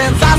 sense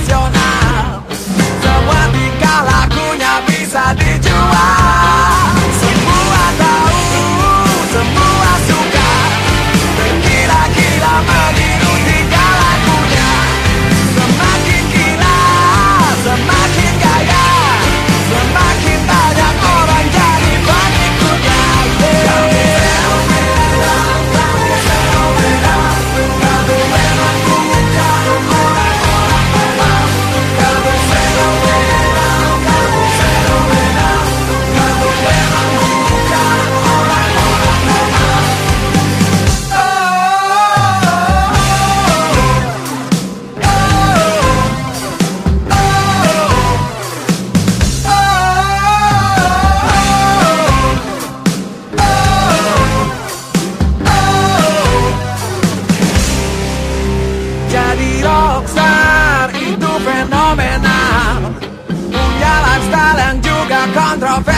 controversia